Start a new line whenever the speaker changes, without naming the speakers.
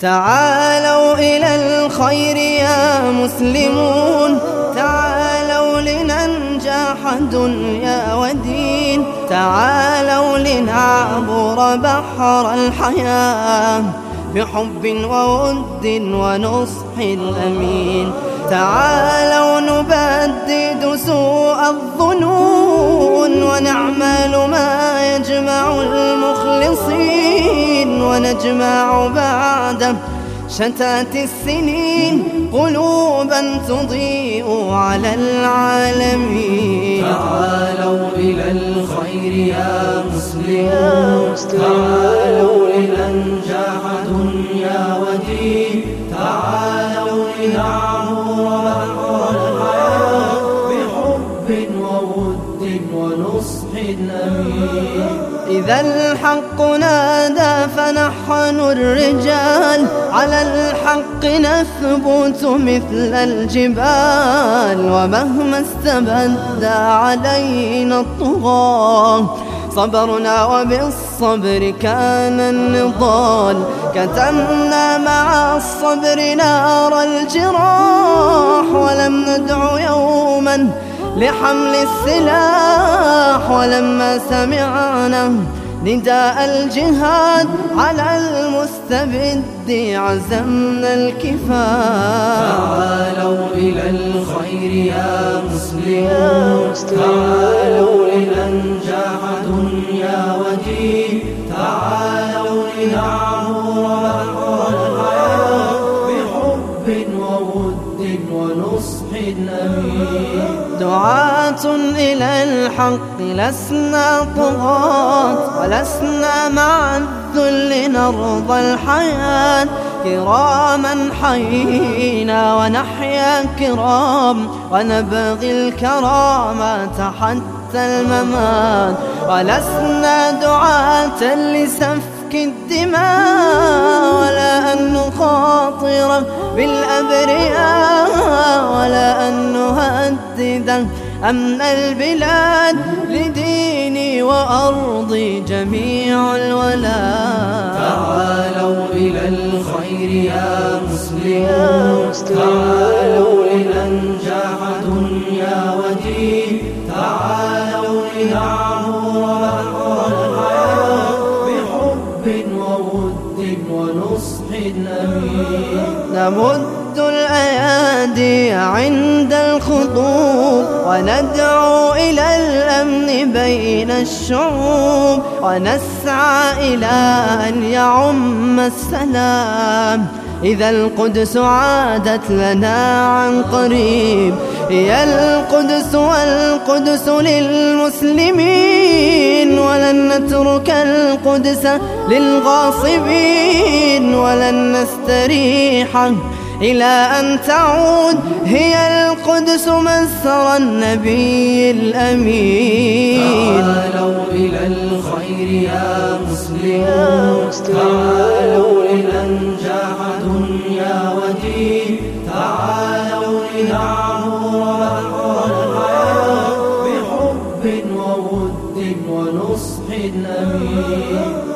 تعالوا إلى الخير يا مسلمون. تعالوا لننجح دنيا ودين تعالوا لنعبر بحر الحياة بحب وود ونصح أمين تعالوا نبدد سوء الظنون المخلصين ونجمع بعد شتات السنين قلوبا تضيء على العالمين.
تعالوا إلى الخير يا مسلمون تعالوا لننجح دنيا ودين تعالوا لنعبر بحر الحياة بحب وود ونصح أمين
إذا الحق نادى فنحن الرجال. على الحق نثبت مثل الجبال. ومهما استبد علينا الطغاة. صبرنا وبالصبر كان النضال. كتمنا مع الصبر نار الجراح. لحمل السلاح ولما سمعنا نداء الجهاد على المستبد عزمنا الكفاح.
تعالوا ونصح أمين
دعاة إلى الحق لسنا طغاة ولسنا مع الذل نرضى الحياة. كراما حيينا ونحيا كرام ونبغي الكرامة حتى الممات. ولسنا دعاة لسفك الدماء ولا أن نخاطر بالأبرياء ولا أن نهدد أمن البلاد لديني وأرضي جميع الولاء.
تعالوا إلى الخير يا مسلمون تعالوا لننجح دنيا ودين تعالوا لنعبر بحر
نمد الأيادي عند الخطوب وندعو إلى الأمن بين الشعوب ونسعى إلى أن يعم السلام. إذا القدس عادت لنا عن قريب هي القدس والقدس للمسلمين ولن نترك القدس للغاصبين ولن نستريح إلى أن تعود هي القدس مسرى النبي الأمين.
بحب وود ونصح أمين